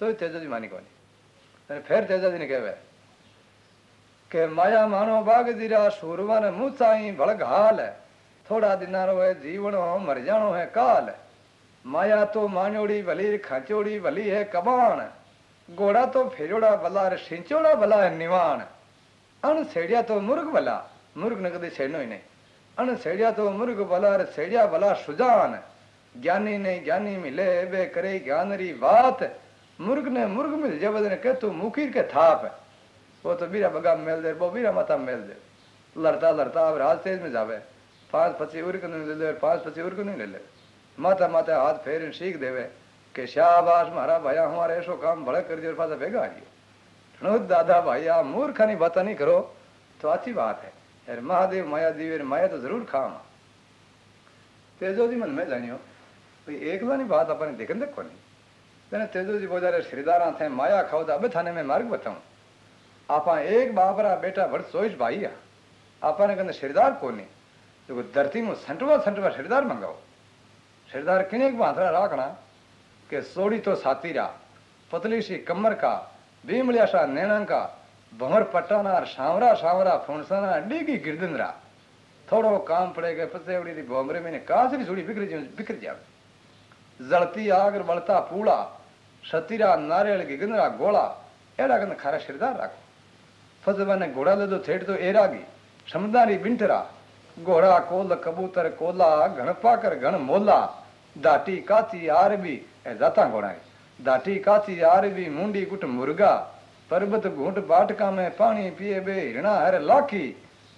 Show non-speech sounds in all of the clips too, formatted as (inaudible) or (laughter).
તો તેજાજી માની કોની અને ફેર તેજાજીને કહેવાય કે માયા માનો બાગ દીરા સુરવાને મૂચાઈ ભળગ હાલ થોડા દિનારો હે જીવણો મર જાણો હે કાલ માયા તો માન્યોડી ભલી ખાંચોડી ભલી હે કબાણ ગોડા તો ફેરોડા ભલા રે સિંચોડા ભલા હે નિવાણ અણ સેડિયા તો મુર્ગ ભલા મુર્ગ ને કદી છેડનો નહીં અણ સેડિયા તો મુર્ગ ભલા રે સેડિયા ભલા સુજાન જ્ઞાની ને જ્ઞાની મિલે બે કરે જ્ઞાનરી વાત मुर्ग ने मुर्ग मिल जब ने कह, तू मुखीर के थाप है। वो तो बीरा बगा मेल दे, वो बीरा माता मेल दे। लड़ता लड़ता अब हाथ तेज में जावे। पाँच पच्चीस उर्क नहीं ले ले, पाँच पच्चीस उर्क नहीं ले ले। माता माता हाथ फेर सीख देवे के शाबाश महाराज, भैया, हमारे ऐसो काम भड़क कर दिया पासा भेगा आइयो दादा, भैया, मूर्ख नहीं, बात नहीं करो। तो अच्छी बात है। अरे महादेव, माया देवी माया तो ज़रूर खाम। तेजो जी मन में जानियो, भाई, एक बार बात अपने देखने देखो नहीं। तेने तेजोजी बोजारे श्रीदारा थे माया खाओ तो अबे थाने में मार्ग बताऊँ। आपा एक बाबरा बेटा भर सोच भाई आ। आपा ने कहने श्रीदार कोनी जो धरती में संटवा संटवा श्रीदार मंगाओ। श्रीदार किने बांधरा राखना के सोड़ी तो सातीरा पतली सी कमर का, भीमलिया सा नैना का, भंवर पटाना शावरा शावरा फुणसाना डीगी गिरदंदरा थोड़ो काम पड़ेगा पसेवड़ी दी भोमरे में कासरी सुड़ी बिखर बिखर जावे जलती आग बलता पूड़ा सतीरा नारियल गिगंदरा गोला एड़ा कन खारा श्रीदार राखो फजवा ने घोड़ा ले दो थेट तो एरागी समदारी बिंटरा घोड़ा कोल कबूतर कोला घण पाकर घण मोला दाटी काची आरबी ए जाता घोड़ा दाटी काची आरबी मुंडी गुट मुर्गा पर्वत घूट बाटका में पानी पिए बे हिरणा हर लाखी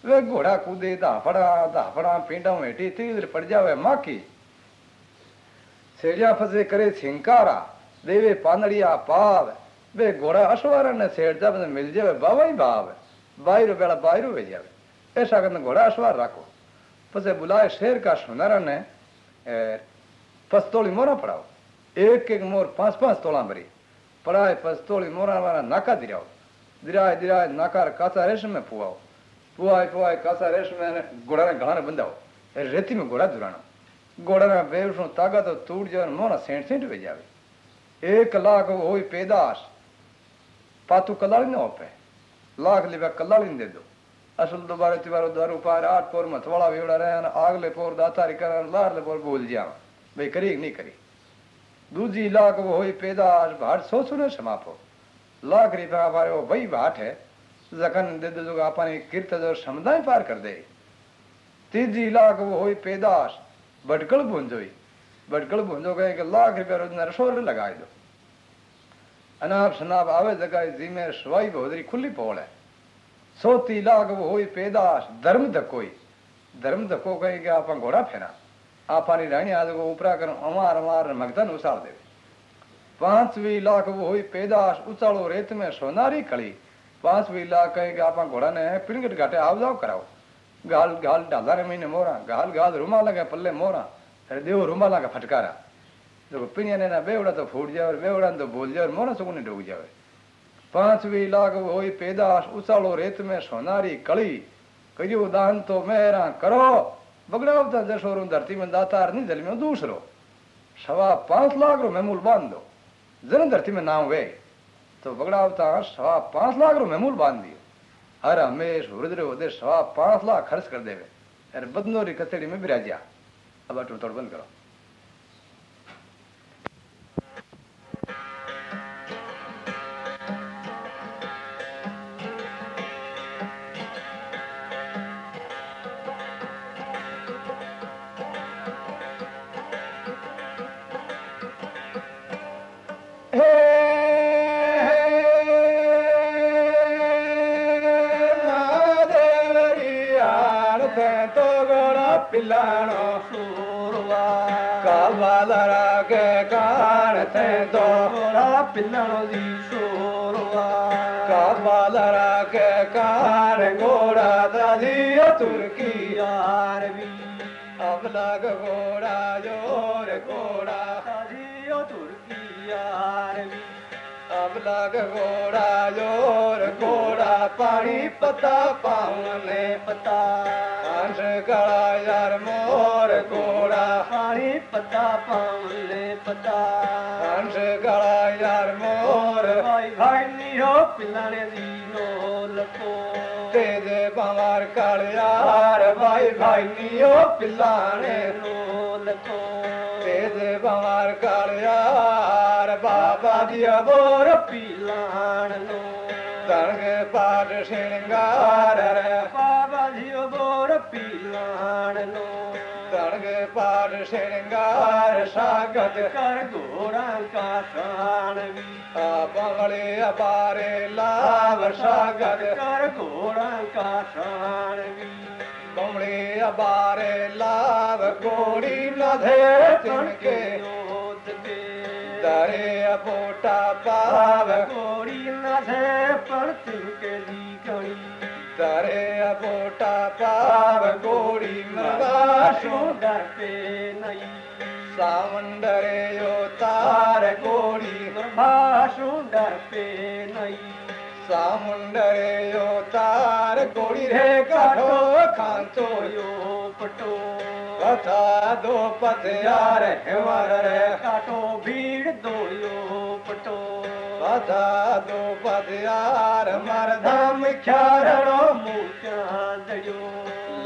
वे घोड़ा कूदे धाफड़ा धाफड़ा पिंडा हेठी तीर पड़ जावे माखी सेड़िया फसे करे छिंकारा देवे पानड़िया पाव वे घोड़ा अश्वारा ने सेड़ जब मिल जावे बाबा ही भाव बाहरो बेड़ा बाहरो वे जावे ऐसा करना घोड़ा अश्वार रखो पसे बुलाए शेर का सुनारा ने पस्तोली मोरा पड़ाओ एक एक मोर पांच पांच तोला भरी पढ़ाए पस्तोली मोरा वाला नाका दिराओ दिराए दिराए नाका कासा रेशम में पुआओ पुआए पुआए कासा रेशम में घोड़ा ने घड़ा ने बंधाओ रेती में घोड़ा दुराना घोड़ा ने बेवसों तागा तो टूट जाए मोना सेंट सेंट वे जावे एक लाख हो पैदाश। पातू कलाड़ी न होपे। लाख लिबा कलाड़ी दे दो। असल दोबारा तिबारो दारू पार आठ पोर मथवाड़ा वेवड़ा रहे आगले पोर दातारी कर लारले पोर बोल जा भाई करी नहीं करी। दूजी लाख वो हो पैदाश भाट सो सुने समापो। लाख रुपया हमारे वही भाट है। जखन दे दो आपने कीर्त जो समुदाय पार कर दे। तीजी लाख वो हो पैदाश, भटकल भूंजोई भटकड़ भूंदो कहे कि लाख रुपया रोजना रसोर लगा दो। अनाप शनाप आवे जगह जिमे सवाई बहोदरी खुली पोल है। सोती लाग वो होई पैदाश, धर्म धकोई धर्म धक्को कहे कि आप घोड़ा फेरा। आपानी रानी आज को उपरा कर अमार अमार मगधन उसार दे पांचवी लाख वो हुई पैदाश उचालो रेत में सोनारी कड़ी पांचवी लाख कहे कि आप घोड़ा ने पिणगट घाटे आवजाव कराओ। गाल गाल डाला रे महीने मोरा, गाल गाल रुमाल लगे पल्ले मोरा। અરે દેવો રૂમા લાગે ફટકારા જો પીણ્યાને એના બેવડા તો ફૂટ જાવે બેવડા તો ભૂલ જાવે મોરા સુકુને ડૂબ જાવે પાંચવી લાખ હોય પેદાશ ઉચાળો રેત મેં સોનારી કળી કર્યું દાન તો મેરા કરો बगड़ावता जशोर धरती में दातार नहीं जल में दूसरो सवा पांच लाख रो महमूल बांध दो जन धरती में नाम वे तो बगड़ावता सवा पांच लाख रो महमूल बांध दियो हर हमेश रुद्र उदय सवा पांच लाख खर्च कर देवे अरे बदनोरी कचेड़ी में बिराजिया अब आप तोड़ बंद करो। कबालरा के कार ते दोरा पिलण जी शोरवा कबालरा के कार घोड़ा दादी तुर्की यार भी लाग घोड़ा जोर घोड़ा पानी पता पावने पता। हंस गड़ा यार मोर घोड़ा पानी पता पावने पता। हंस गड़ा यार मोर भाई भाई दी नो लको तेज बंवार कालियार भाई भाई नियो पिलाने नो लको कालियार बाबा दिया बोर पिलान नो तनग पाठ श्रृंगार रे बाबा जियो बोर पिलान नो तनग पाठ श्रृंगार सागत कर घोड़ा का शान भी आ बंगले अपारे लाभ सागत कर घोड़ा का शान कमले अबारे लाव कोड़ी लधे तिनके दरे अबोटा पाव कोड़ी लधे पर तिनके दी गणी दरे अबोटा पाव कोड़ी मगाशो डर पे नहीं सावंदरे डरे कोड़ी भाषो डर पे नहीं सामुंडरे यो तार गोड़ी रे काठो खांचो यो यो पटो कथा दो पथयार भीड़ पटो कथा दो पथयार मरधम ख्यारणो मूर्त्या दयो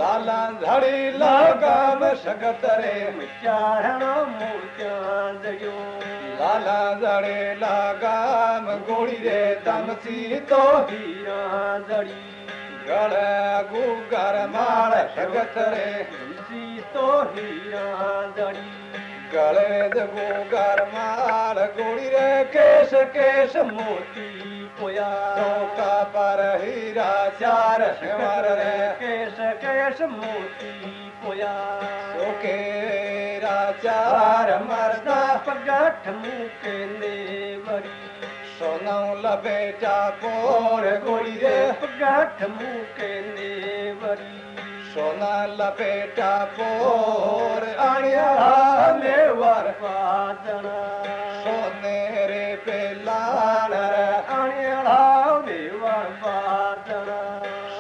लाला धड़ी लगाम सगत रे चारण मूर्त्या दयो लाला धड़े लगाम गोड़ी रे दमसी तो हीरा दड़ी गड़ गुगर माल सगत रे तुलसी तो हीरा दड़ी गले गुगर माल गोड़ी रे केश केश मोती पोया। चौका पर हीरा चार सिमर रे केश केश मोती पोया। सोके राचार मरदा देवरी सोन लेटा पोर घोड़ी गाठ मुेवरी सोन लपेटा पोर अणे वारा सोन रे बेलारणे वारा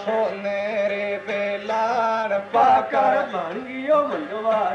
सोने रे बेलार पाक भाङियो मंगवा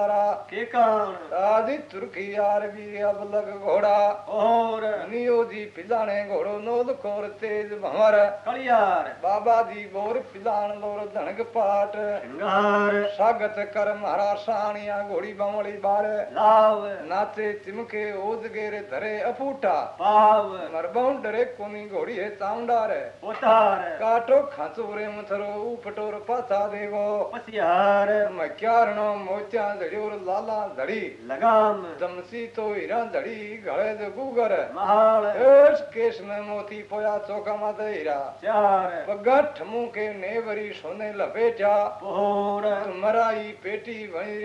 काबलरा के कारण आदि तुर्की यार भी अब लग घोड़ा और नियो जी पिलाने घोड़ो नोद कोर तेज भंवर कलियार बाबा जी गोर पिलान लोर धनक पाट सिंगार स्वागत कर महाराज साणिया घोड़ी बमड़ी बार लाव नाचे चिमके ओद गेरे धरे अपूटा पाव मरबाउं डरे कोनी घोड़ी है चाउंडार पोतार काटो खांचो रे मथरो उपटोर पाथा देवो पसियार मक्यारणो मोत्या धड़ियोर लाला धड़ी दमसी तो हीरा धड़ी दे गुगर। महाल। केस में मोती पोया चौका माते हीरा। चार। पगा ठमू के नेवरी सोने लपेटा। मराई पेटी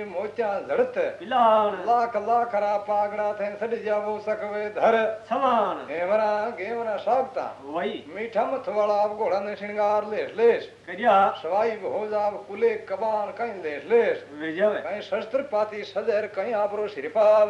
मोत्या झड़त पिलान लाख लाख रा पागड़ा थे सड़ जावो सकवे धर। समान हेमरा गेमरा सागता वही। मीठा मथवाला आप घोड़ा ने श्रृंगार कुले कबान कहीं विजय कहीं शस्त्र पाती सदर कहीं आपरो శిరిపావ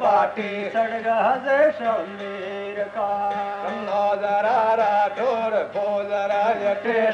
पाटी सड़गा जे मेर का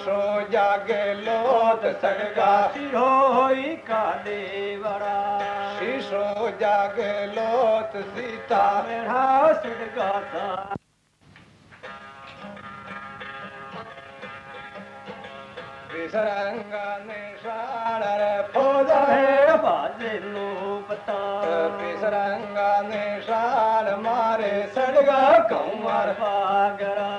शीशो जागे सड़गा। सियो होई का देवरा शीशो जागे लोट सीता। मेरा सड़गा सा। विसरंगा निशान रे फौजा है बाजे लो पता विसरंगा निशान मारे सड़गा। कौमर पागरा।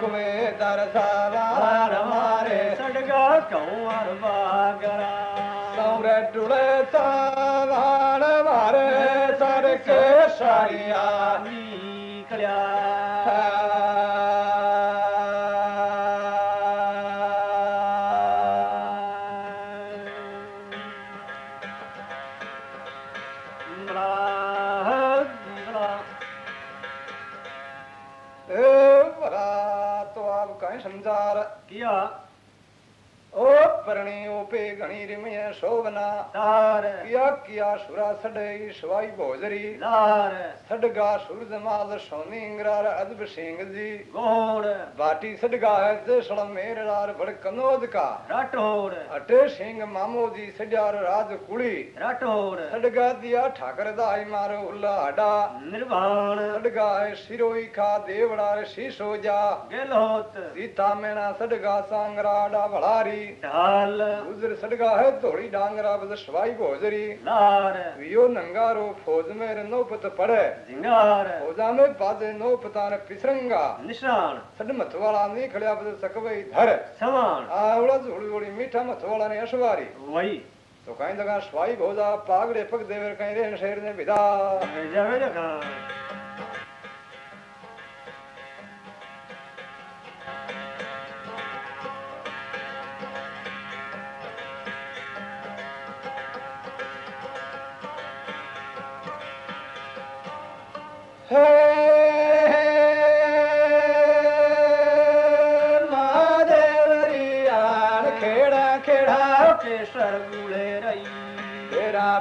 दर सवार मारे सड़गा कंवर बागरा सौरे टुड़े सवार मारे सड़के सारिया निकलिया कहीं संसार किया? ਓ ਪਰਣੀ ਉਪੇ ਗਣੀ ਰਿਮਿਆ ਸੋਵਨਾ ਧਾਰ ਸੋਨੀ ਇੰਗਰਾਰ ਅਦਬ ਸਿੰਘ ਕਾ। ਸਿੰਘ ਮਾਮੋ ਜੀ ਸੜਿਆਰ ਰਾਜ ਕੁੜੀ। ਰਟੋੜ ਸੜਗਾ ਦਿਆ ਠਾਕਰ ਦਾਈ ਮਾਰ ਉਲਾਡਾ ਨਿਰਵਾਣ। ਸੜਗਾ ਹੈ ਸਿਰੋਈ ਖਾ ਦੇਵੜਾ ਸੀਸੋ ਜਾ। ਗੇਲੋਤ ਸੀਤਾ ਮੇਣਾ ਸੜਗਾ ਸੰਗਰਾੜਾ ਭਲਾਰੀ। ढाल। गुजर सडगा है धोड़ी डांगरा बद सवाई भोजरी। लार वियो नंगारो फौज में नौपत पड़े जिंगार। फौजा में पादे नौपता ने पिसरंगा। निशान। सड मथवाला नहीं खड़िया बद सकवई धर समान आवड़ा झोड़ी झोड़ी मीठा मथवाला ने अशवारी। वही। तो कहीं दगा स्वाई भोजा पागड़े पग देवर कहीं रेन शेर ने विदा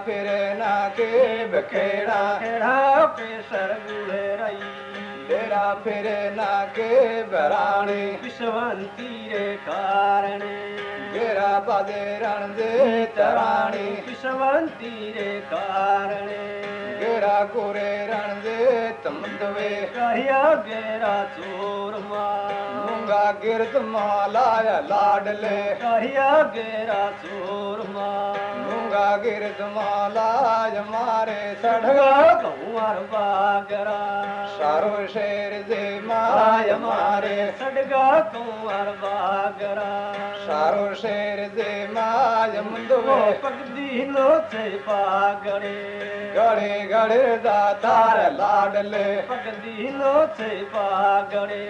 ਫਿਰੇ ਨਾ ਕੇ ਬਖੇੜਾ, ਖੇੜਾ ਪੇਸਰ ਗੁਲੇ ਰਈ। ਤੇਰਾ ਫਿਰੇ ਨਾ ਕੇ ਬਰਾਣੇ, ਵਿਸ਼ਵੰਤੀ ਰੇ ਕਾਰਣ। ਤੇਰਾ ਬਦੇ ਰਣ ਦੇ ਤਰਾਣੇ, ਵਿਸ਼ਵੰਤੀ ਰੇ ਕਾਰਣੇ। कारण गेरा पादे रण दे तराणी विश्वंती रे कारण गेरा गोरे रण दे तमदवे कहिया गेरा चोर मार मूंगा गिरद मालाया लाडले कहिया गेरा चोर मार मूंगा गिरद मालाय मारे सड़गा कंवर बागरा। सारो शेर दे माय मारे सड़गा कंवर बागरा। सारो शेर दे माय वो मुंदवे पगदी लो से पागड़े। गड़े गड़े दातार लाडले। पगदी लो से पागड़े।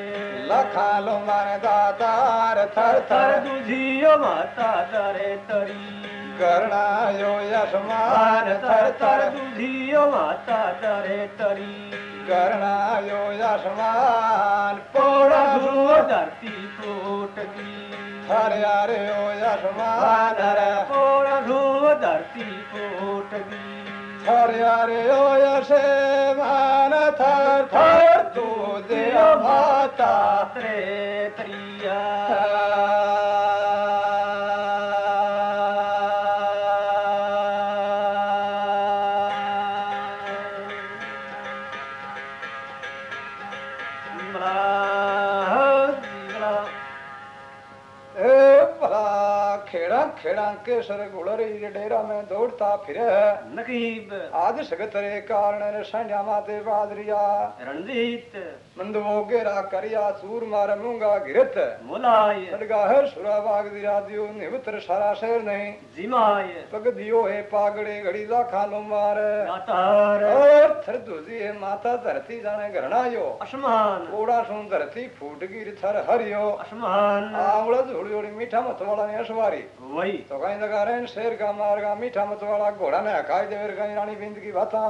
लखा लो मार थर तर थर दुझियो माता दरे तरी કરણાયો યશમાન તરતર દુધિયો માતા તરે તરી. કરણાયો યશમાન પોળા ધુઓ ધરતી પોટકી હરે હરે ઓ યશમાન હરે પોળા ધુઓ ધરતી પોટકી હરે હરે ઓ યશે માન થર થર દુધિયો માતા તરે તરિયા. ਭਲਾ ਖੇੜਾ ਖੇੜਾ ਕੇਸਰ ਗੁਲਰੀ ਦੇ ਡੇਰਾ ਮੈਂ ਦੌੜਤਾ ਫਿਰੇ ਨਕੀਬ। ਆਦਿ ਸਗਤ ਰੇ ਕਾਰਨ ਰਸਾਇਆਵਾ ਤੇ ਬਾਦਰੀਆ। ਰਣਜੀਤ। करिया सूर गिरत। मुलाय है दियो सारा शहर नहीं। जिमाय पग दियो है पागड़े मार। और थर दूजी है माता धरती जाने घरणायो असमान ओड़ा सुन धरती फूट गिर थर हरियो असमान आवड़ा झोड़ी झोड़ी मीठा मत वाला ने अशवारी। वही। तो कहीं लगा रहे शेर का मार का मीठा मत वाला घोड़ा ने हकाई देवर कहीं रानी बिंद की बाता।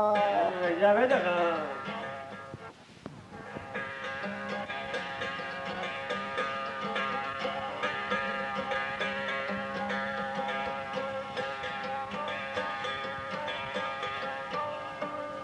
जावे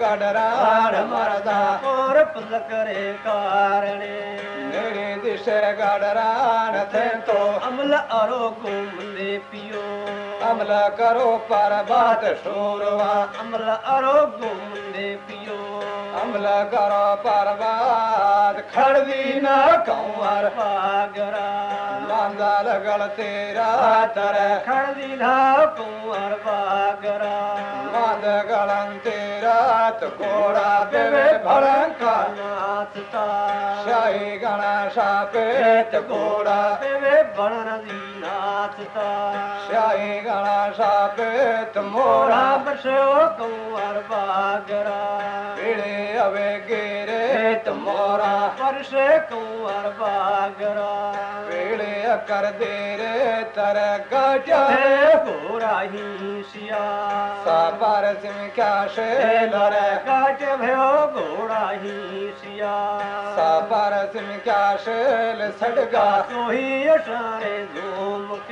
गड़ान मर्दा करेणे। निद गड़ान अमल आरो घुमे पियो। अमल करो परवा अम्ल आरो भुले पियो। कमल करो परवाद। खड़वी न कंवर बागरा लाल गल तेरा तर खड़वी न कंवर बागरा मद गलन तेरा तो कोड़ा देवे भरन का। नाथ ता शाही गणा शापे तो कोड़ा देवे भरन दी नाचता। गणा सापेत मोरा बसो कुंवर पागरा पीड़े अवे गिरे तो मोरा परसे कुंवर पागरा पीड़े कर दे रे तर गजा। हे गोरा ही सिया सापर सिम क्या शेल रे काट भयो घोड़ा ही सिया सापर सिम क्या शेल सड़गा सोही असारे झूम के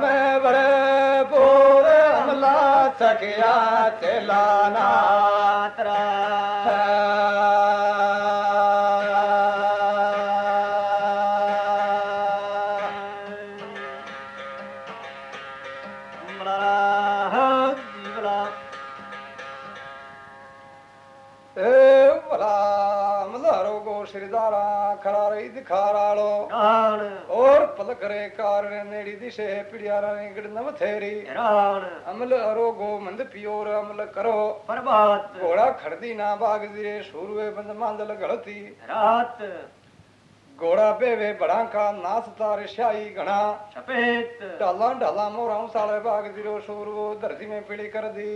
में बड़े बोरा चखिया चाना और पलक रे कार नेड़ी दिशे पिड़ियारा ने गिड़ नव थेरी अमल अरो गो मंद पियोर अमल करो प्रभात घोड़ा खड़दी ना बाग दिरे सूरवे बंद मांदल गलती रात घोड़ा बेवे बड़ा का नास तार शाही घना सफ़ेद डाला डाला मोरा साले बाग दिरो सूरवो धरती में पीड़ी कर दी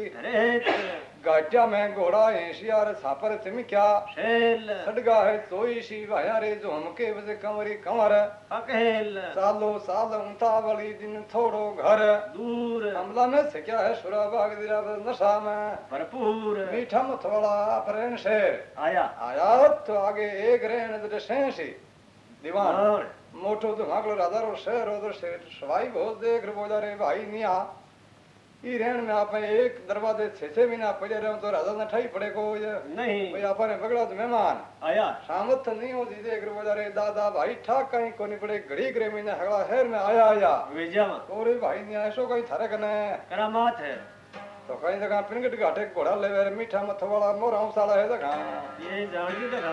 गाटिया में घोड़ा ऐशियार सापर सिमिक्या शेल। सडगा है सोई सी भाया रे झोम के बज कंवरी। कंवर अकेल सालो साल उतावली दिन थोड़ो घर। दूर। हमला में सिक्या है सुरा बाग दिरा नशा में। भरपूर। मीठा मथोड़ा प्रेम से आया। आया तो आगे एक रेण दृशेशी दीवान। मोटो तो मागलो राजा रो शहर रो शेर सवाई बहुत देख रे बोला रे भाई निया ई रेण में आप एक दरवाजे छे छे महीना पड़े रहो तो राजा ने ठाई पड़े को ये नहीं भाई आपने बगड़ा तो मेहमान आया सामत नहीं हो दी देख रे रे दादा भाई ठाक कहीं कोनी पड़े घड़ी घरे महीने हगड़ा शहर में आया आया विजम तो रे भाई निया ऐसो कहीं थारे कने करामात है तो कहीं जगह पिनगट घाटे घोड़ा ले मीठा मथ वाला मोरा साला है जगह ये जान की देखा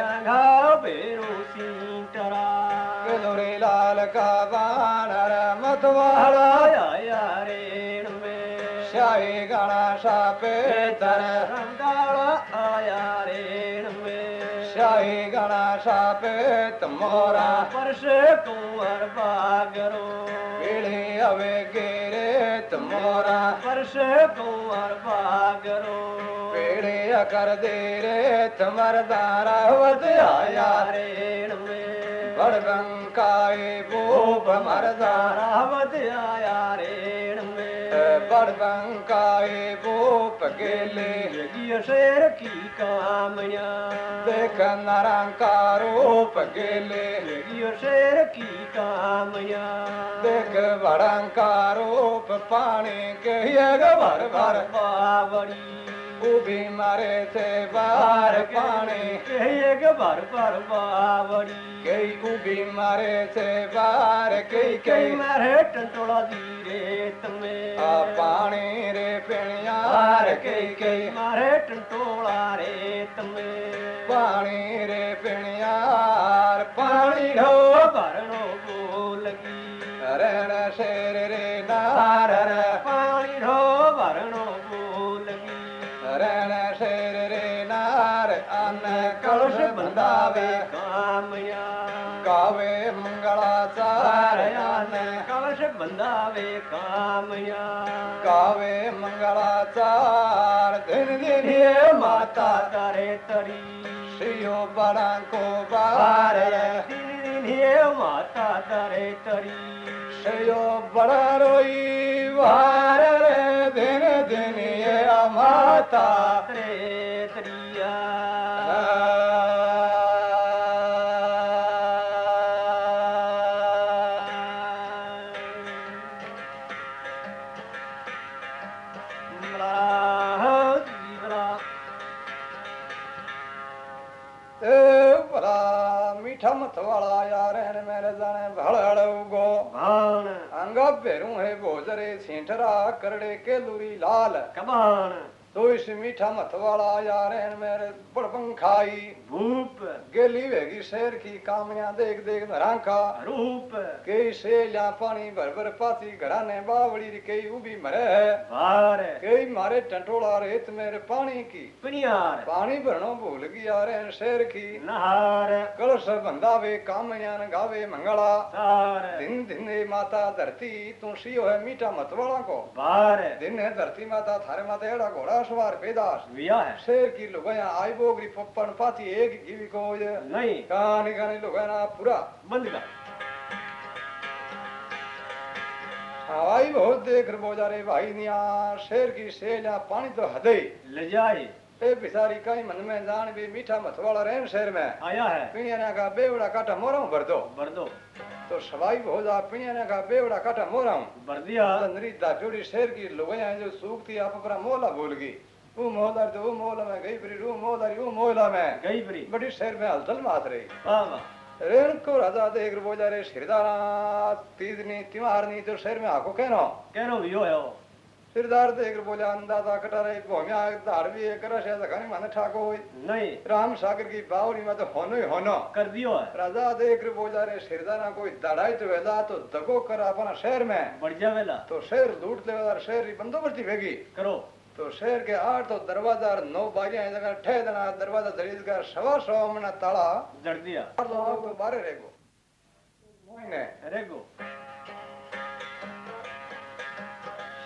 कवानर मतवाला रेण में शाही गणा पेतर रंगाला आया रेण में शाही गणा पेत मोरा परश कुंवर बागरो पीढ़ी अवे गेरे मोरा परश कुंवर बागरो पीढ़ी अकर दे रे तमर दारा वत आया रेण में बड़गंग काए बोप मर्द रावत रेण में बरकाए बोप गेले नगिय शेर की कामया जेक नारंकारोप गे नगियो शेर की कामया जे वड़ंकारोप पाणे कार भर पावड़ी गूबी मारे थे बार पाणी कई बार बार बावड़ी कई गुबी मारे थे बार कई कई मारे टंटोला पाणी रे पेणयार कई कई मारे टंटोला रे तवे पाणी रे पेण यार पाणी हो भरणो गोर रे नार गावे। कामया गावे मंगलाचा। हरयान कलश बंधावे कामया। गावे मंगलाचा। दिन दिन माता तारे तरी। श्रीयो बड़ा को बार दिन दिन माता तारे तरी। श्रीयो बड़ा रोई वार दिन दिन माता रे। मीठम वाला यारहन में रजन भड़ हड़ उगो भाण अंग भेरू है भोजरे सेंठरा करड़े के लूरी लाल कबाण तो इस मीठा मत मथवाड़ा यारहन में बड़पंखाई भूप गेली वेगी शहर की कामया देख देख नरांका का रूप। कई शेलिया पानी भर भर पाती घराने बावड़ी कई उबी मरे है। कई मारे टंटोला रेत मेरे पानी की। पानी भरनो भूल गया रे शहर की। नहार। कल सब बंदा वे कामया न गावे मंगला दिन दिन माता धरती तू सी है मीठा मत वाला को दिन है धरती माता थारे माता एड़ा घोड़ा सवार पेदास। शेर की लुगाया आई बोगरी पप्पन पाती एक गिवी को दिया नहीं। गाने कहानी लोग तो है ना पूरा बंद कर। हवाई बहुत देख रहा रे भाई निया। शेर की शेर या पानी तो हदे ले जाए। ए बिचारी कहीं मन में जान भी मीठा मथवाड़ा रहे शेर में। आया है। पिणिया का बेवड़ा काटा मोरा हूँ भर दो। भर दो। तो सवाई हो जा पिणिया का बेवड़ा काटा मोरा हूँ भर दिया। तंदरी दाचोड़ी शेर की लोग जो सूखती आप अपना मोला भूल गई। वो मोहला तो वो मोहला में गई परी वो मोहला वो मोहला में। गई परी बड़ी शहर में हलचल मात रही। हाँ, हाँ। रेण को राजा दे एक बोला रे श्रीदारा तीजनी तिमारनी तो शहर में आको कहनो कहनो भी हो सिरदार देख बोले अंदाज़ा कटा रे है तो करा शायद खाने माने ठाको हुई। नहीं। राम सागर की बावरी में तो होनो ही होनो। कर दियो है। राजा देख बोला रे सिरदारा कोई दड़ाई तो वेला तो दगो कर अपना शहर में। बढ़ जा वेला। तो शहर लूट ले शहर बंदोबस्ती भेगी। करो। तो शहर के आठ तो दरवाज़ा नौ बागिया ठह देना दरवाज़ा दरीज का सवा सवा मना ताला। जड़ दिया। और तो लोग तो बारे रेगो रेगो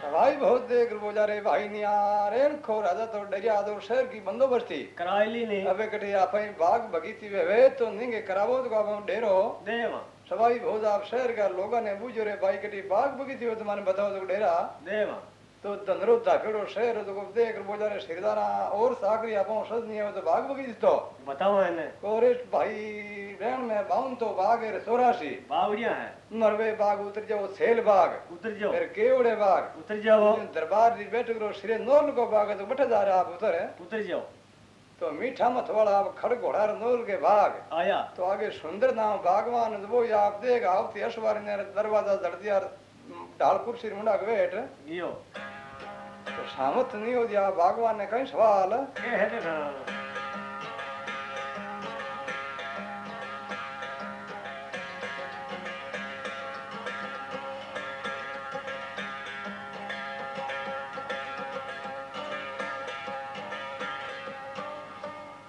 सवाई बहुत देख बोजा रे भाई निया रेन खो राजा तो डरिया दो तो शहर की बंदोबस्ती। करायली नहीं अबे कटे आप बाग बगीची वे वे तो निंगे करावो तो आप डेरो। देवा। सवाई बहुत आप शहर का लोगा ने बुझो रे भाई कटी बाग बगीची हो तो तुम्हारे बताओ तो डेरा। देवा। तो धनरो धाकेड़ो शहर तो देख बोजा रे सिरदारा और साकरी आप सज नहीं है तो बाग बगीची तो બતાવો એને कोरेश भाई रेण में बाउन तो बाग है चौरासी બાવડિયા હે मरवे बाग उतर जाओ सेल बाग ઉતર જાઓ फिर केवड़े बाग ઉતર જાઓ दरबार जी बैठ करो श्री नोल को बाग है तो बैठे जा रहे आप उतर है ઉતર જાઓ तो मीठा मत वाला अब खड़ घोड़ा रंदोल के भाग आया तो आगे सुंदर नाम बागवान वो ये आप देगा आवती अशवार ने दरवाजा जड़ दिया ढाल कुर्सी मुंडा के बैठ સામત નહીં હોતી આ ભગવાન ને કઈ સવાલ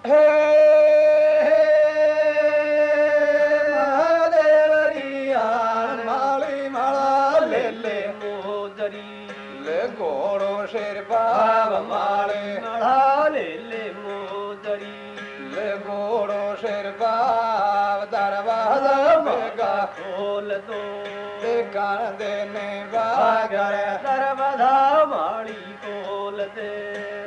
Hey! ਜਾਣਦੇ ਨੇ ਵਾਗਰ ਸਰਬਦਾ ਵਾਲੀ ਕੋਲ ਤੇ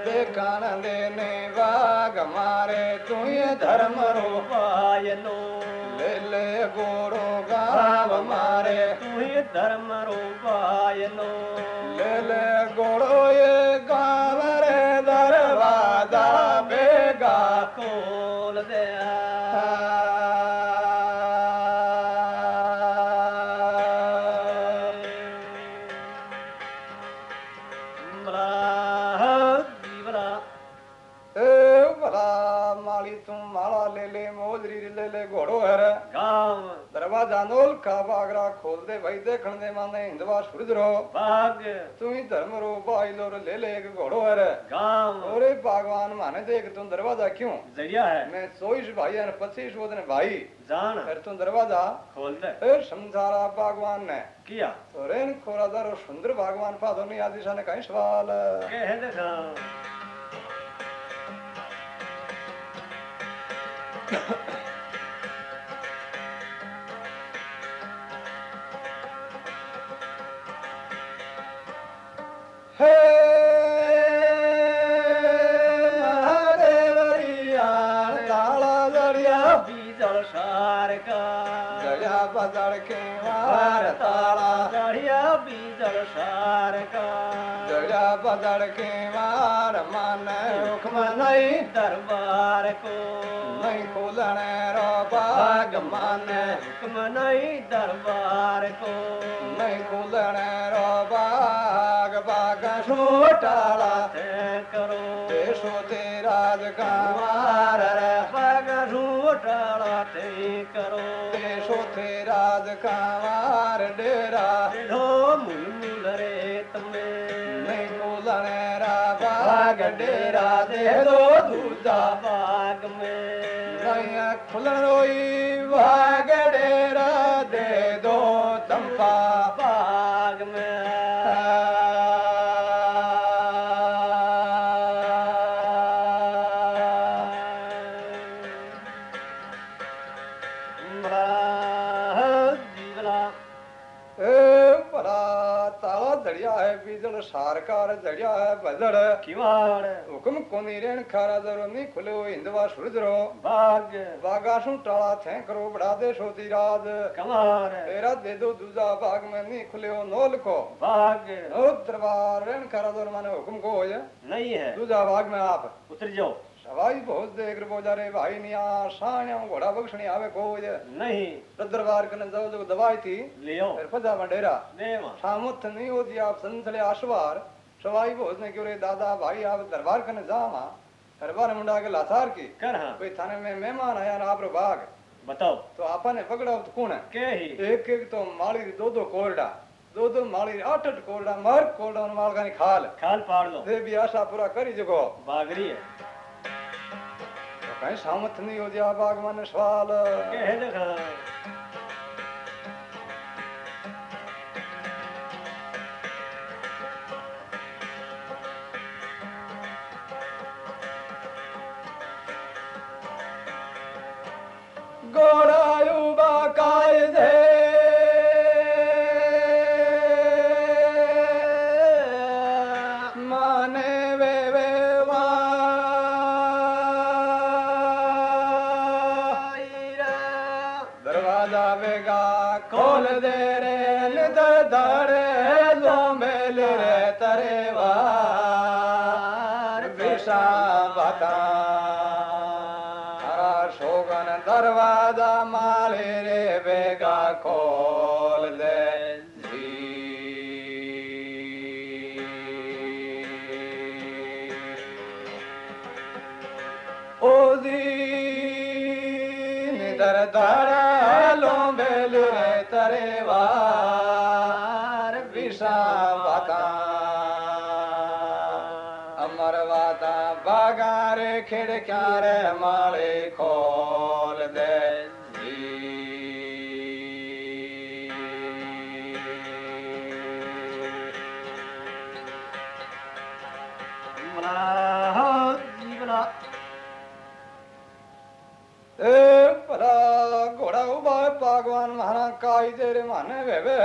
ਦੇਖਣਦੇ ਨੇ ਵਾਗ ਮਾਰੇ ਤੂੰ ਇਹ ਧਰਮ ਰੋਪਾਇ ਲੋ ਵੇਲੇ ਗੋੜੋ ਗਾਵ ਮਾਰੇ ਤੂੰ ਇਹ ਧਰਮ ਰੋਪਾਇ ਲੋ ਵੇਲੇ ਗੋੜੋ ਇਹ बागरा खोल दे भाई देखण दे माने हिंदवा सूरज रो बाग तू ही धर्म रो बाई लो ले ले एक घोड़ो हर गाँव। ओरे भगवान माने देख तू दरवाज़ा क्यों? ज़रिया है। मैं चौबीस भाई और पच्चीस वो भाई। जान फिर तू दरवाज़ा। खोल दे। ए समझारा भगवान ने। किया? तो रेन खोरादार सुंदर भगवान पादो नहीं आदिशा ने कहीं सवाल। कह दे ना। (coughs) का बदड़ के वार ताला गाड़िया बीजल सार का बदड़ के वार मन हुक्म नहीं दरबार को। नहीं खोलने रो बाग मन हुक्म नहीं दरबार को। नहीं खोलने रो बाग बाग छोटाला करो। देशो तेराज कामार रे। करो। रा भाग डेरा। दे दूजा भाग में। खुलणो ई भाग डेरा। दे चंपा ए बड़ा ताला जड़िया है बीजल सारकार जड़िया है बदड़ किवाड़। हुक्म कोनी रेण खारा दरो नहीं खुले हो हिंदवा सूरज रो। बाग। बागासू टाला थे करो बड़ा दे सोती राज। कमार तेरा दे दो दूजा बाग में नहीं खुले हो नोल को। बाग। ओ दरबार रेण खारा दरो माने हुक्म को हो नहीं है। दूजा बाग में आप। उतर जाओ। सवाई बहुत देख रबो जा रे भाई निया साण्या घोड़ा बख्शणी आवे को नहीं। तो दरबार कने जाओ जो दवाई थी लियो फिर फजा बंडेरा देवा सामत नहीं होती आप संसले आशवार। सवाई बहुत ने क्यों रे दादा भाई आप दरबार कने जावा दरबार मुंडा के लाथार की। कर हाँ। कोई थाने में मेहमान आया ना आप रो बाग। बताओ। तो आपा ने पकड़ा तो कौन है? के ही। एक एक तो माली दो दो कोरडा दो दो माली आठ आठ कोरडा मर कोरडा माल कानी खाल। खाल पाड़ लो। दे भी आशा पूरा करी जगो। बागरी है। ਕਹਿ ਸਮਥ ਨਹੀਂ ਹੋ ਜਾ ਬਾਗਵਾਨ ਸਵਾਲ ਕਹਿ ਲਖਾ ਗੋੜਾ दरवाजा वेगा खोल दे रे રે ખિડક્યા રે માળે ખોલ દે મલા જીવલા એ ભલા ઘોડા ઉભા ભગવાન મારા કાઈ દે રે માને વેવે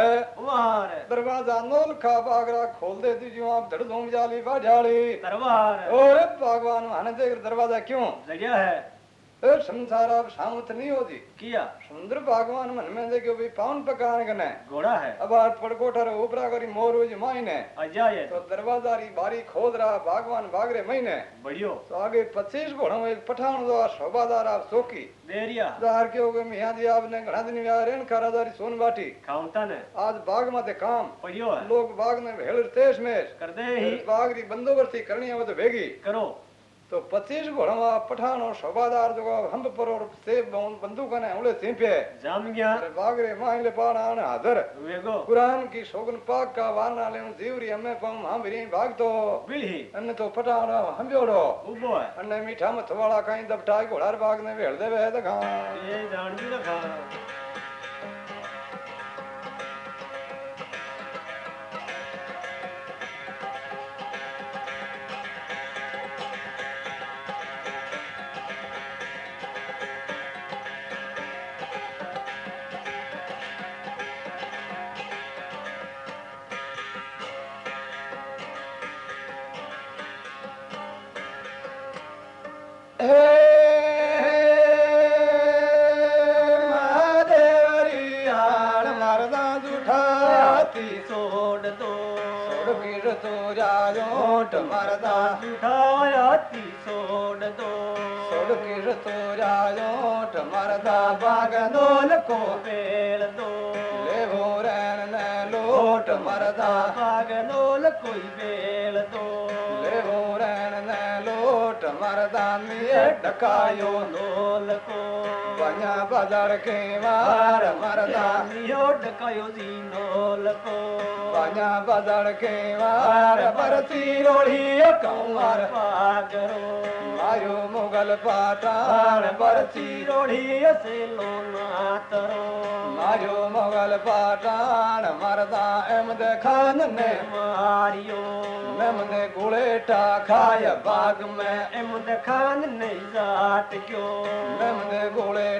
दरबार। दरवाज़ा नोल खा बागरा खोल दे दीजियो आप धड़ धूम जाली बाजाली दरबार। और भगवान हने दरवाज़ा क्यों? लगिया है। ए संसार अब सामत नहीं होती। किया? सुंदर भगवान मन में देखो भी पावन पकान कने घोड़ा है। अब आज पड़कोटा रे करी मोर उज माइने अजा ये। तो दरवाज़ा री बारी खोद रहा भगवान भाग रहे महीने बढ़ियो। तो आगे 25 घोड़ा एक पठान दो शोभादार आप सोकी देरिया। दार के होगे मियाँ जी आपने घणा दिन व्या रेण करा सोन बाटी। खाउंता ने। आज बाग माते काम। पड़ियो लोग बाग ने भेल तेज में कर दे ही। बाग री बंदोबस्ती करनी है वो तो भेगी। करो। तो पच्चीस घोड़ा पठानो सबादार जो हम पर से बंदूक ने उड़े सिंपे। जाम गया। बागरे माहले पाड़ा ने हाजर वेगो कुरान की शोगन पाक का वारना ले जीवरी हमें पम हम री भाग तो। बिली अन्न तो पठानो हम जोड़ो उबो अन्न मीठा मथवाड़ा काई दबटा घोड़ा भाग ने भेड़ दे वे तो खा छोड़ दो छोड़ तो जाट मरदा जुठायाती छोड़ दो छोड़ फिर तो जाट मरदा बागदोल को पेड़ दो ले भोरन न लोट मरदा बागदोल कोई बेल दो ले भोरन ಮರದಾನಿಯ ಡಕಾಯೋ ನೋಲಕೋ वञा बदर खे वार मरदा इहो कयो दीनो लको वञा बदर खे वार परती रोड़ी कंवर पागरो आयो मुगल पातार परती रोड़ी से लो मातरो आयो मुगल पातार मरदा अहमद खान ने मारियो अहमद गुलेटा खाय बाग में अहमद खान ने जात क्यों अहमद गुले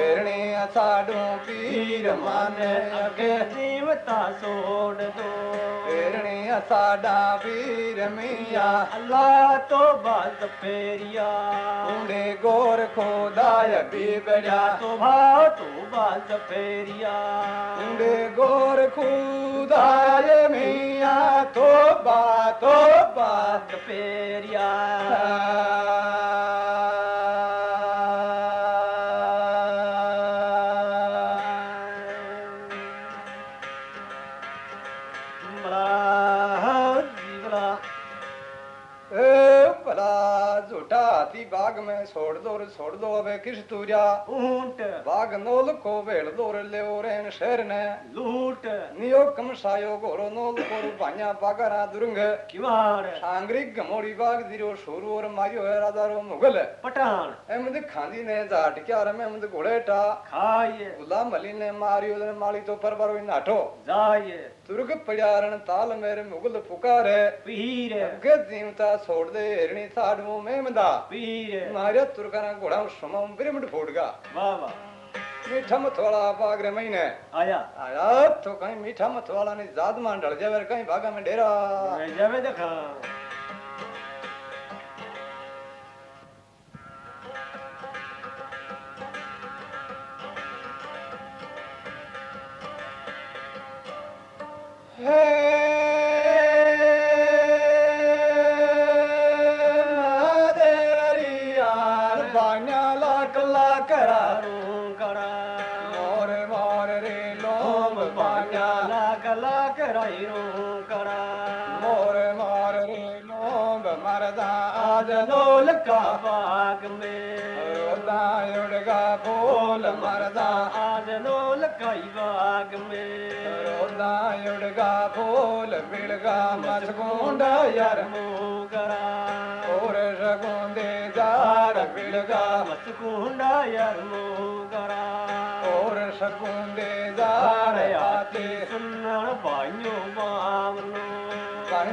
हिरणी असाडू पीर माने अगे जीवता सोड दो हिरणी असाडा पीर मिया अल्लाह तो बात फेरिया ऊंडे गोर खोदाय बीबड़ा तो भाव तो बात फेरिया ऊंडे गोर खुदाय मिया तो बा तो बा बात फेरिया छोड़ दो अबे किस तूजा ऊँट बाग नोल को भेड़ दो रे ले रेन शहर ने लूट नियो कम सायो गोरो नोल को भाया बागरा दुरंग सांगरी गमोड़ी बाग दिरो शोरू और मारियो है राजा रो मुगल पठान एमद खांदी ने जाट क्या गुलाम अली ने मारियो ने माली तो पर पर ਸੁਰਗ ਪਜਾਰਨ ਤਾਲ ਮੇਰੇ ਮੁਗਲ ਪੁਕਾਰੇ। ਪੀਰ ਅੱਗੇ ਦੀਮਤਾ ਛੋੜਦੇ ਹਿਰਣੀ ਸਾਡੂ ਮਹਿਮਦਾ ਪੀਰ ਮਾਰਿਆ ਤੁਰਕਰਾਂ ਘੋੜਾ ਸਮਮ ਬਿਰਮਟ ਫੋੜਗਾ। ਵਾ ਵਾ मीठा मत वाला बागरे महीने आया आया तो कहीं मीठा मत वाला ने जाद मान डल जावे कहीं बागा में डेरा Hey! मरदा जोल खां बाग में रोना ॾा मरदा जोलकाई बाग में रोना ॾा भोल पिड़चकूंडा यार मोगरा और छगो देजार पिड़ मचकून यार मोगरा और छगूं दार आते ते भाइयों पाई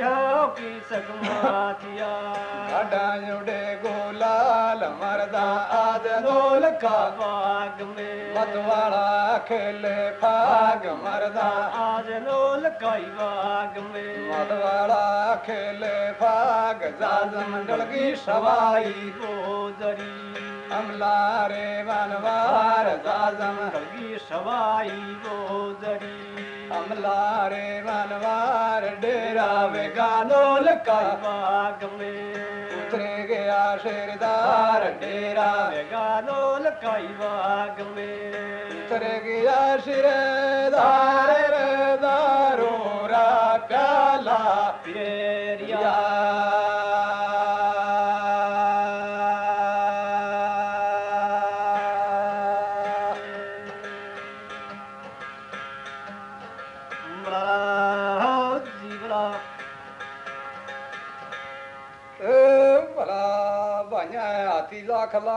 ஜோகி उड़े गोलाल मरदा आज ஆத நோல बाग में। मतवाड़ा खेले फाग मरदा आज लोल काई बाग में। मतवाड़ा खेले फाग जाज मंडल की सवाई गोदरी। अमला रे बनवार जाज मंडल की सवाई गोदरी। अमलारे वनवार डेरा वे डेर वेगानोल बाग में उतरे गया शेरदार डेरा वे वेगानोल काई बाग में उतरे गया शेरदार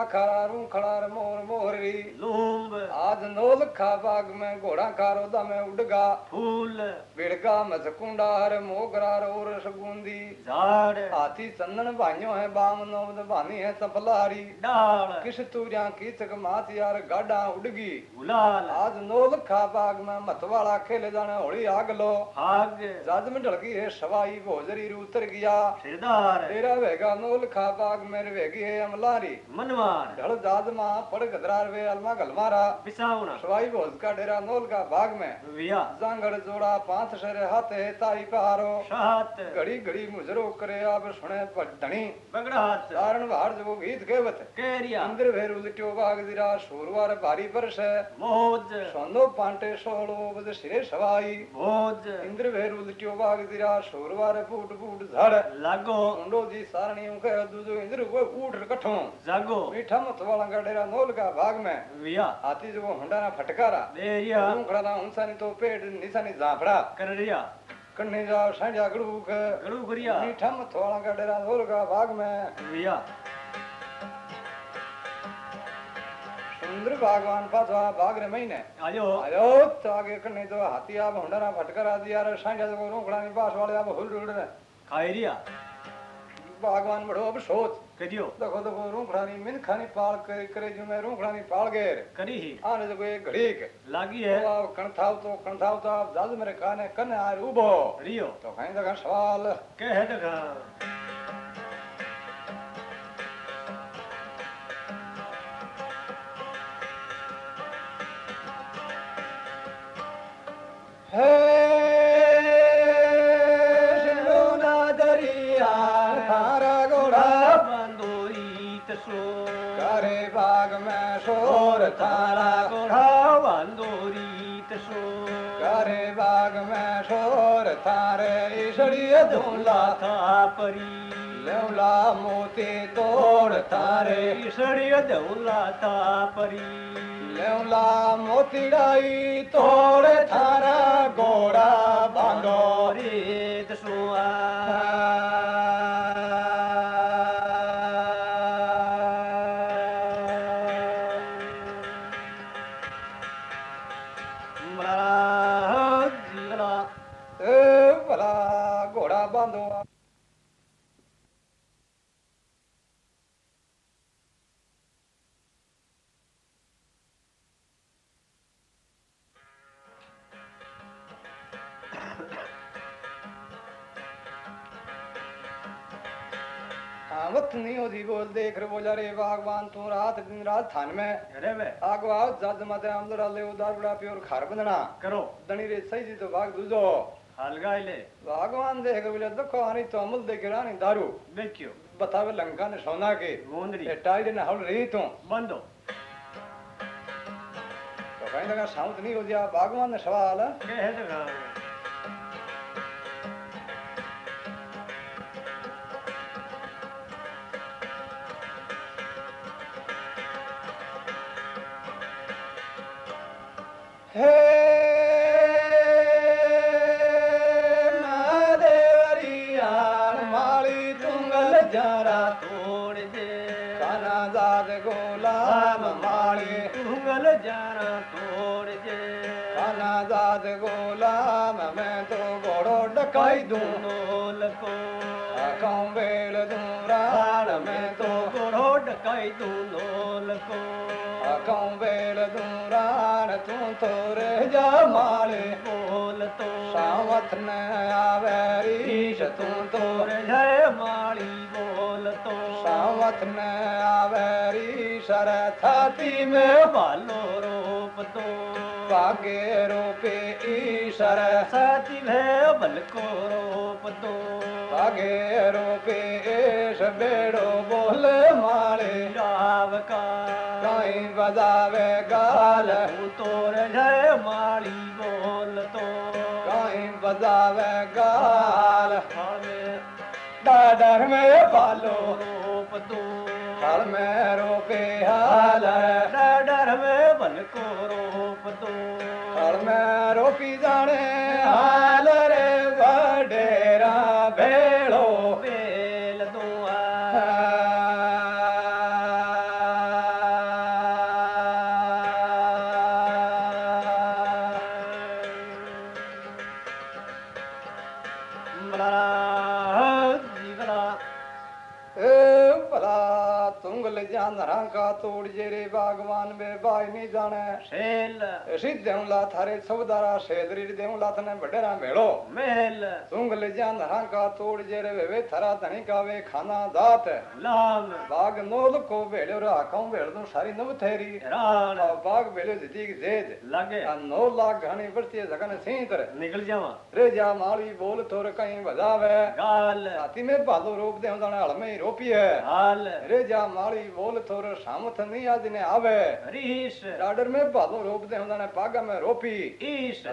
खरा रू खड़ार मोर मोहरी। आज नोल खा बाग में घोड़ा खारोदा में उड़गा। फूल। बिड़गा मचकुंडा हर मोगरा और सगु हाथी चंदन भाइयों है बाम नौद बानी है सफलारी। डाल। किस तूरिया की चक मात यार गाडा उड़गी। गुलाल। आज नो लखा बाग में मतवाला खेले जाने होली आग लो। आग। जाज में ढलकी है सवाई भोजरी उतर गया। सिरदार। तेरा वेगा नो लखा बाग में वेगी है अमलारी। मनवार। ढल जाज मा पड़ गदरार वे अलमा गलमारा सवाई भोज का डेरा नोल का बाग में। जांगड़ जोड़ा पाँच शेरे हाथे ताई पहारो घड़ी घड़ी मुजरो करे अब सुने पर धनी बगड़ात कारण बाहर जो गीत केवत केरिया इंद्र भेर उलट्यो बाग दिरा सोरवार भारी परस मोज सोनो पांटे सोलो बद सिरे सवाई इंद्र भेर उलट्यो बाग दिरा सोरवार फूट फूट झड़ लागो मुंडो जी सारणी दूजो इंद्र को ऊठ कठो जागो मीठा मत वाला का डेरा नोल का बाग में विया हाथी जो हुंडाना फटकारा देरिया खड़ा ना उनसानी तो पेट निशानी जाफड़ा कररिया कन्ने जा सांझा गड़ूक गड़ू गुरिया मीठा मत वाला का डेरा नोल का बाग में विया सुंदर भगवान पाथवा बाग रे महीने आयो आयो तो आगे कन्ने तो हाथी आप हुंडाना फटकारा दिया रे सांझा जो रोकड़ा नी पास वाले आप हुल रुल रे खायरिया भगवान बड़ो अब सोच करियो देखो देखो रोकड़ा नी मिन खानी पाल करे करे जो मैं रोकड़ा नी पाल गए करी ही। आने जो एक घड़ी के लागी है। तो कणथाव तो कणथाव तो आप जादू मेरे काने कने आ उबो रियो। तो कहीं जगह सवाल। के है देखा हे करे बाग में शोर थारा गोढ़ा बंदोरी तसो करे बाग में शोर थारे ईशड़िय धूला था परी लेवला मोती तोड़ थारे ईश्वरीय दौला था परी लेवला मोतीड़ाई तोड़ थारा घोड़ा बांधो रे तसुआ ਏ ਭਲਾ ਘੋੜਾ ਬਾਂਧੋ हामत नहीं होती बोल देख रे बोला रे बागवान तू रात दिन रात थान में ਅਰੇ ਵੇ आगो आओ जज मत आमदर आले उदार बड़ा प्योर खार बंदना ਕਰੋ दणी रे सही जी तो भाग दूजो ಹಾಲ್ಗಾಯ್ಲೆ ಭಗವಾನ್ ದೇಹವಿಲ್ಲದ ಕೋಹನಿ ತೊಂಬಲ್ ದೇಗಿರಾನ್ ಇಂದಾರು ಬೆಕ್ಕಿಯು ಬತಾವೆ ಲಂಕಾನ तो ಓಂದ್ರಿ ಎಟ್ಟಾಯ್ ದಿನ ಹೌಲ್ ರೀತು ಬಂದು ಕೈಂದಾಗ ಸಾಂತ್ ನೀ ಹೋದ್ಯಾ ಭಗವಾನ್ ಸವಾಲ Hey! kai duno lako akam bel dura hal me to korod kai duno lako akam bel dura hal tu tore ja male bol to savat na averi sh tu tore ja mali bol to savat na averi sharathati me balo roop to भागे रोपे ईश्वर सती सची भे बलको रोप दो। भागे रोपे S बेड़ो बोल मारे काई बजावे गाल तोर हय माली बोल तो। काई बजावे गाल ड में बालो रोप दो। हर में रोपे हाल ड बाज नहीं जाने शेल सिद्ध हूँ ला थारे सबदारा शेल रीड देऊं ला थने बडेरा मेलो मेल सुंग ले जा नरा का तोड़ जेरे वे वे थरा धनी का वे खाना दात लाल बाग नोल को बेलो रा काऊ बेल दो सारी नव थेरी राल और बाग बेलो जिदी की जेद लागे आ नो लाग घणी वरती जगन सही तर निकल जावा रे जा माली बोल थोर कहीं बजावे गाल हाथी में भालो रूप देऊं दाना हल में रोपी है हाल रे जा माली बोल थोर सामथ नहीं आज ने आवे हरी ईश। में भालो रोपते में रोपी। ईश।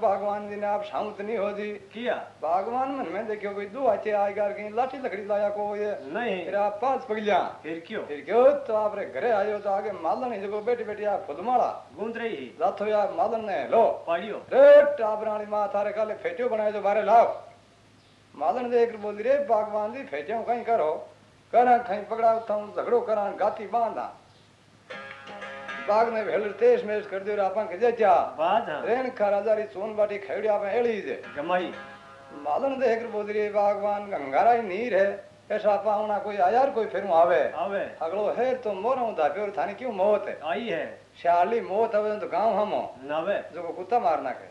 भगवान जी ने आप शांत नहीं हो जी किया? भगवान मन में देखियो कोई दो अच्छे आएगा कहीं लाठी लकड़ी लाया को ये। नहीं। फिर आप पाँच पगलिया। फिर क्यों? फिर क्यों? तो आप रे घरे आयो तो आगे मालन ही देखो बैठी बैठी आप खुद माला गूंज रही ही। लाथो यार मालन ने लो। पाड़ियो। रे टाप रानी माँ थारे काले फेटियो बनाए तो बारे लाओ। मालन देख बोल रे भगवान जी फेटियो कहीं करो। પહેરા ઠાઈ પકડાવતા હું ઝઘડો કરા ગાતી બાંધા. બાગ ને ભેળ તેસ મેસ કરી દે આપણ रेन જજા राजा री सोन बाटी બાટી ખેડી આપે जे जमाई मालन दे દે बोदरी બોદરી બાગવાન ગંગારાઈ नीर है ऐसा पावना कोई आयार कोई फिर आवे आवे अगलो हेर तो मोर हूँ धापे और थाने क्यों मौत है आई है शाली मौत अब तो गाँव हम हो नावे जो को कुत्ता मारना के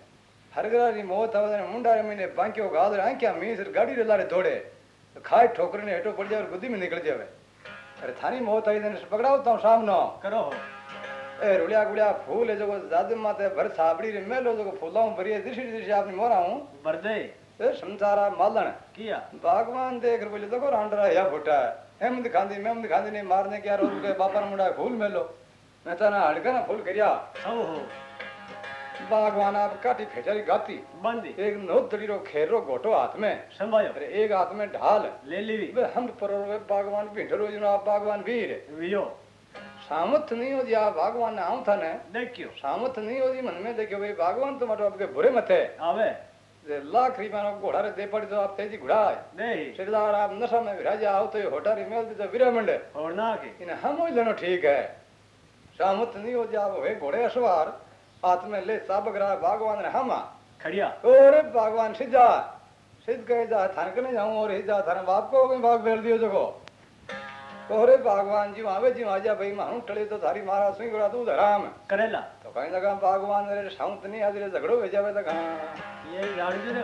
हरगरा री मौत अब मुंडा रे मने बांकियो गादर आंख्या मीसर गाड़ी रे लारे दौड़े तो खाए ठोकर ने हेठो पड़ जाए और गुद्दी में निकल जावे अरे थानी मौत आई देने पकड़ाओ तुम सामनो करो ए रुलिया गुड़िया फूल है जो जादू माते भर साबड़ी रे मेलो जो फूलाऊ भरी है दिशी आपने मोरा हूँ भर दे ए समसारा मालन किया भगवान देख रे बोले देखो रांडरा या फुटा हम दिखांदी मैं हम दिखांदी नहीं मारने के रोल के बापर मुंडा फूल मेलो मैं तना हड़का ना फूल करिया ओ हो बागवान आप काटी फेचारी गाती। बंदी। एक नौतरी रो खेर रो गोटो हाथ में। संभायो। अरे एक हाथ में ढाल। ले ली वे हम पर वे बागवान भिंडरो जो आप बागवान वीर। वियो। सामत नहीं हो जी आप बागवान आऊँ था ने। देखियो। सामत नहीं हो जी मन में देखियो भाई बागवान तो मतलब आपके बुरे मथे आवे। जे लाख रिमान आप घोड़ा रे दे पड़ी तो आप तेज़ी घोड़ा है नहीं श्रीलार आप नशा में विरा आओ तो ये होटा रिमेल तो विरामंड। और ना के। इन हम ही लेनो ठीक है। सामत नहीं हो जी आप वो घोड़े सवार हाथ में ले ग्रह भगवान ने हम। खड़िया। और भगवान सिद्धा सिद्ध कहे जा थान नहीं जाऊँ और जा थान बाप को बाप भाग भेड़ दियो जगो। तोरे भगवान जी वहाँ जी आजा भाई मानू टले तो थारी मारा सुई गड़ा तू धराम। करेला। तो कहीं लगा भगवान रे शांत नहीं आज रे झगड़ो भेजा जावे तो कहाँ। ये जो ने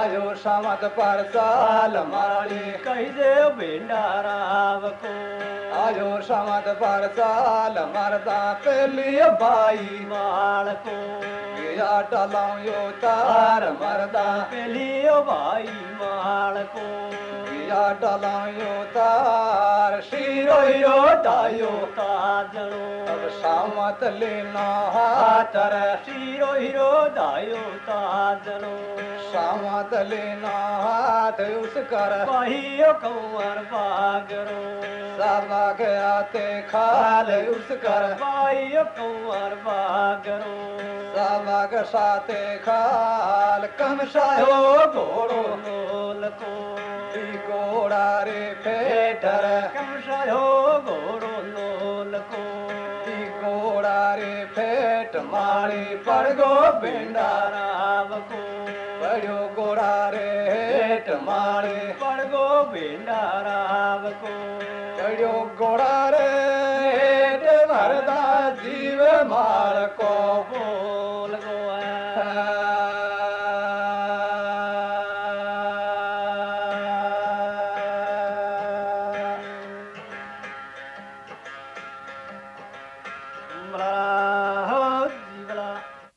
દે પેંડા રાવ કો આયો સામત પર સાલ માળી કહી દેવ ભેંડા રાવ કો આયો સામત પર સાલ મરતા પેલી ભાઈ માળ કો ગયા ટલાયો તાર મરતા પેલી ઓ ભાઈ માળ યા ડલાયો તાર શિરોયો ડાયો તાર જણો અબ સામત લેના હાતર શિરો હીરો ડાયો તાર જણો સામત લેના હાથ ઉસ કર પહીયો કંવર બાગરો સાબા ગયા તે ખાલ ઉસ કર પાહીયો કંવર બાગરો સાબા ગસાતે ખાલ કમસાયો ઘોડો લોલકો માટી કોળા રે પેટર કંસળો ઘોડો લોલકો. કોળા રે ફેટ મારી પડગો પિંડા રાવકો પડ્યો ગોળા રે હેટ મારી પડગો પિંડા રાવકો પડ્યો ગોળા રે હેટ મારતા જીવ મારકો બોલ